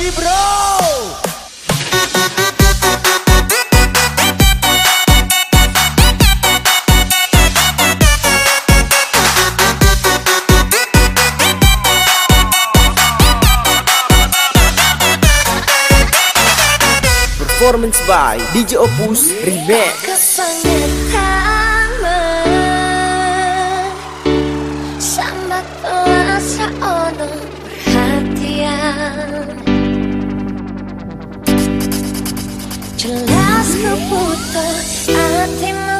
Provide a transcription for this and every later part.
lagi bro. Performance by DJ Opus Remix Jelas ku butuh hatimu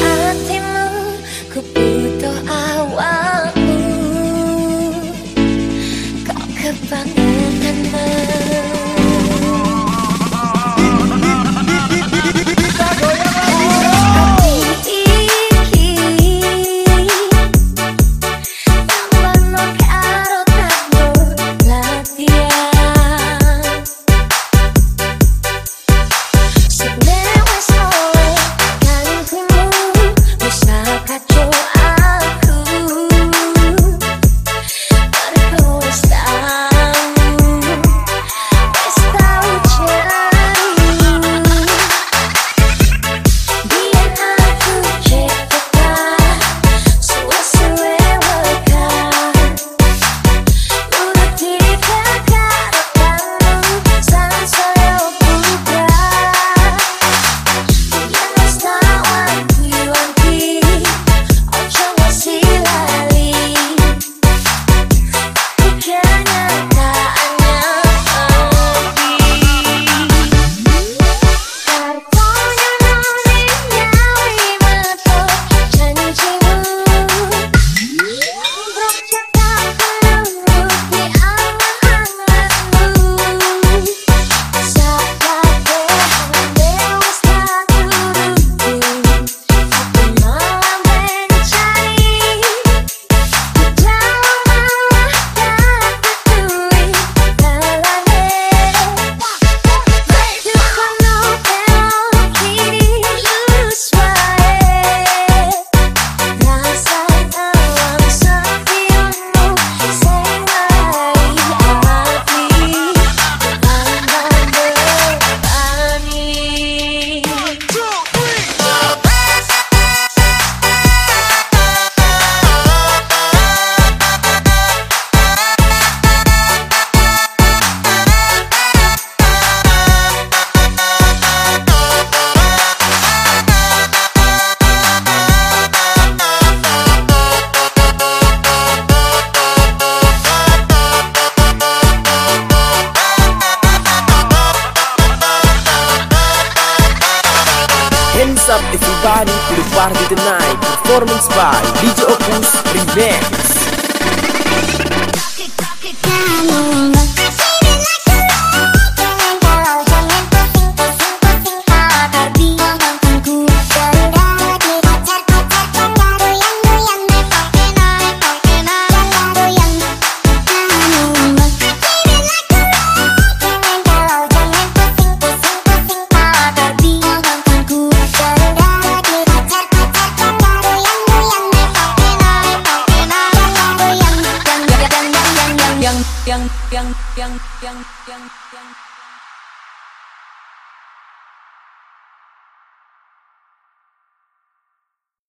hatimu Ku butuh awalmu Kau kebangetanmu Saturday tonight, performance by DJ Opus Remix. trăng trăng trăng trăng